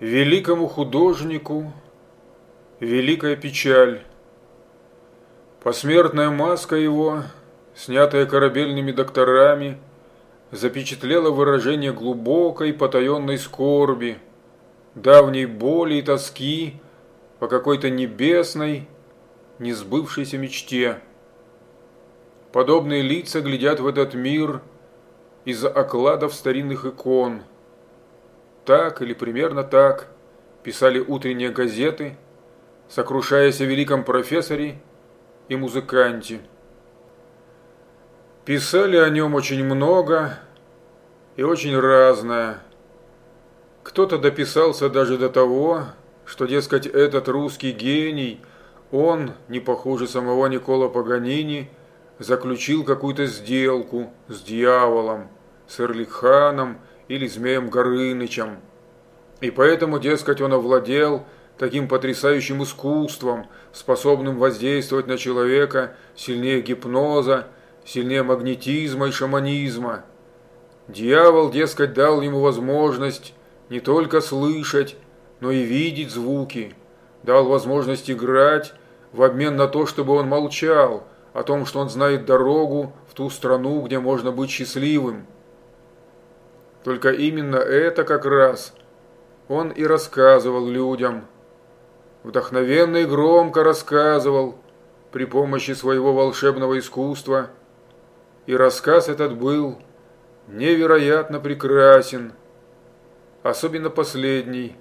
Великому художнику великая печаль. Посмертная маска его, снятая корабельными докторами, запечатлела выражение глубокой потаенной скорби, давней боли и тоски по какой-то небесной, несбывшейся мечте. Подобные лица глядят в этот мир из-за окладов старинных икон – так или примерно так писали утренние газеты, сокрушаясь о великом профессоре и музыканте. Писали о нем очень много и очень разное. Кто-то дописался даже до того, что, дескать, этот русский гений, он, не похуже самого Никола Паганини, заключил какую-то сделку с дьяволом, с Эрлиханом или Змеем Горынычем. И поэтому, дескать, он овладел таким потрясающим искусством, способным воздействовать на человека сильнее гипноза, сильнее магнетизма и шаманизма. Дьявол, дескать, дал ему возможность не только слышать, но и видеть звуки, дал возможность играть в обмен на то, чтобы он молчал о том, что он знает дорогу в ту страну, где можно быть счастливым. Только именно это как раз он и рассказывал людям. Вдохновенно и громко рассказывал при помощи своего волшебного искусства. И рассказ этот был невероятно прекрасен. Особенно последний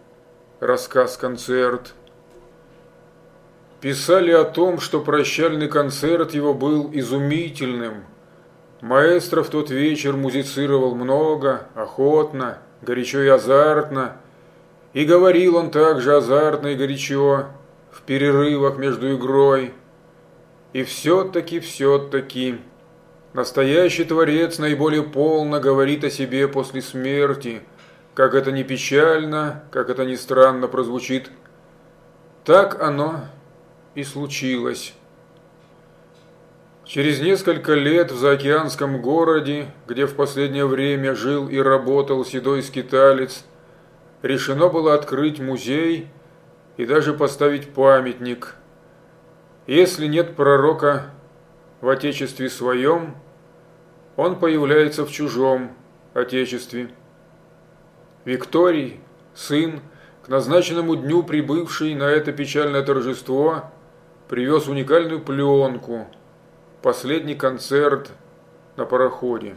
рассказ-концерт. Писали о том, что прощальный концерт его был изумительным – Маэстро в тот вечер музицировал много, охотно, горячо и азартно, и говорил он также азартно и горячо в перерывах между игрой. И все-таки, все-таки, настоящий творец наиболее полно говорит о себе после смерти, как это не печально, как это ни странно прозвучит. Так оно и случилось. Через несколько лет в заокеанском городе, где в последнее время жил и работал седой скиталец, решено было открыть музей и даже поставить памятник. Если нет пророка в отечестве своем, он появляется в чужом отечестве. Викторий, сын, к назначенному дню прибывший на это печальное торжество, привез уникальную пленку – последний концерт на пароходе.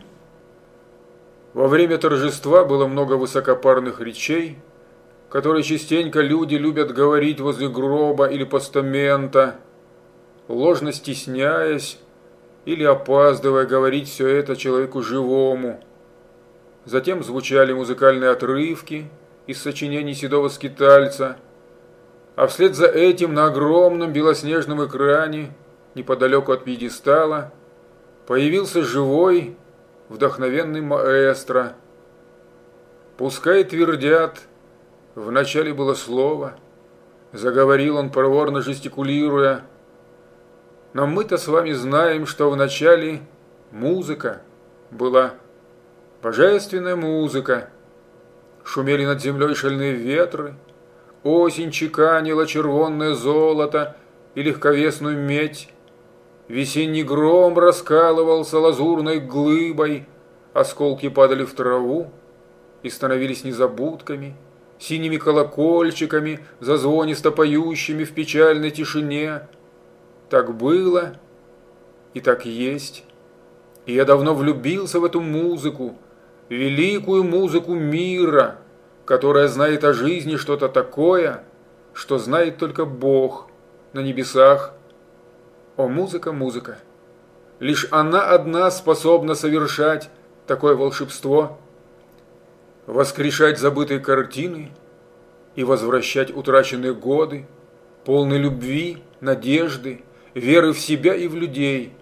Во время торжества было много высокопарных речей, которые частенько люди любят говорить возле гроба или постамента, ложно стесняясь или опаздывая говорить все это человеку живому. Затем звучали музыкальные отрывки из сочинений седого скитальца, а вслед за этим на огромном белоснежном экране неподалеку от пьедестала, появился живой, вдохновенный маэстро. Пускай твердят, вначале было слово, заговорил он проворно жестикулируя, но мы-то с вами знаем, что вначале музыка была, божественная музыка. Шумели над землей шальные ветры, осень чеканила червонное золото и легковесную медь, Весенний гром раскалывался лазурной глыбой, осколки падали в траву и становились незабудками, синими колокольчиками, зазвонисто поющими в печальной тишине. Так было и так есть. И я давно влюбился в эту музыку, великую музыку мира, которая знает о жизни что-то такое, что знает только Бог на небесах о, музыка, музыка! Лишь она одна способна совершать такое волшебство, воскрешать забытые картины и возвращать утраченные годы, полные любви, надежды, веры в себя и в людей.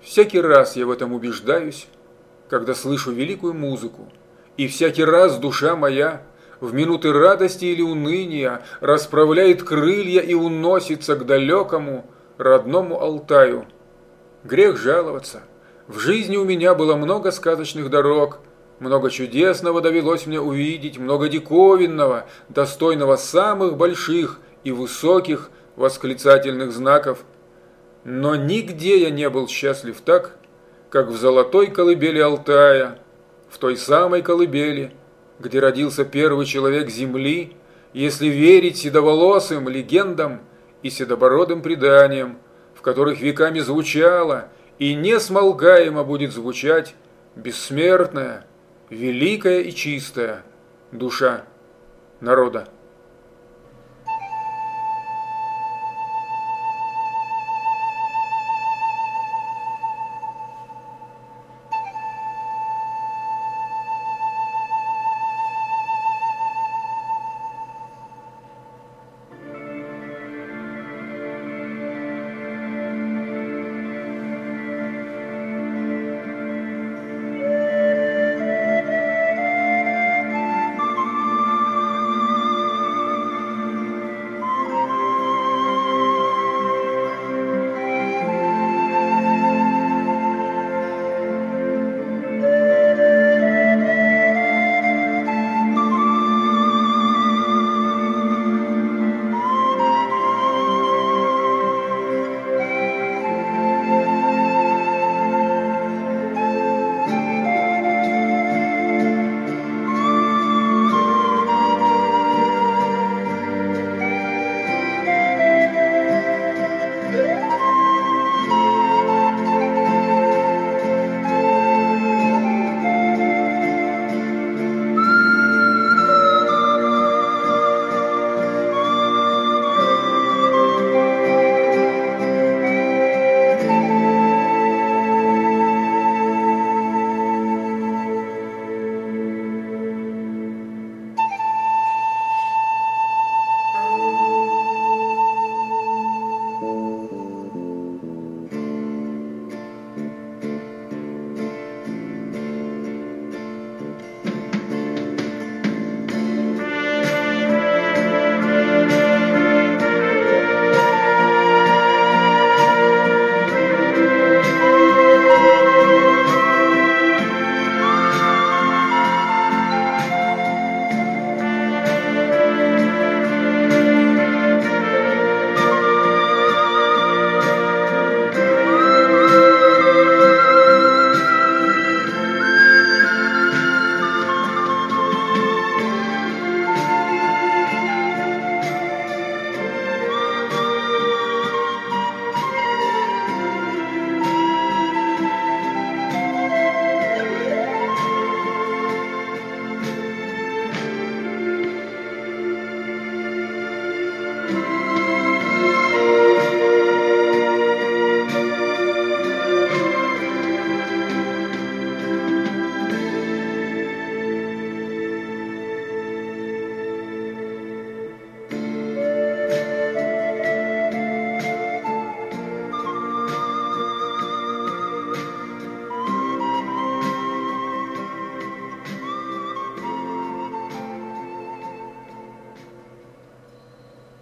Всякий раз я в этом убеждаюсь, когда слышу великую музыку, и всякий раз душа моя в минуты радости или уныния расправляет крылья и уносится к далекому, родному Алтаю. Грех жаловаться. В жизни у меня было много сказочных дорог, Много чудесного довелось мне увидеть, много диковинного, достойного самых больших и высоких восклицательных знаков. Но нигде я не был счастлив так, как в золотой колыбели Алтая, в той самой колыбели, где родился первый человек Земли, если верить седоволосым легендам и седобородым преданиям, в которых веками звучало и несмолгаемо будет звучать бессмертная, великая и чистая душа народа.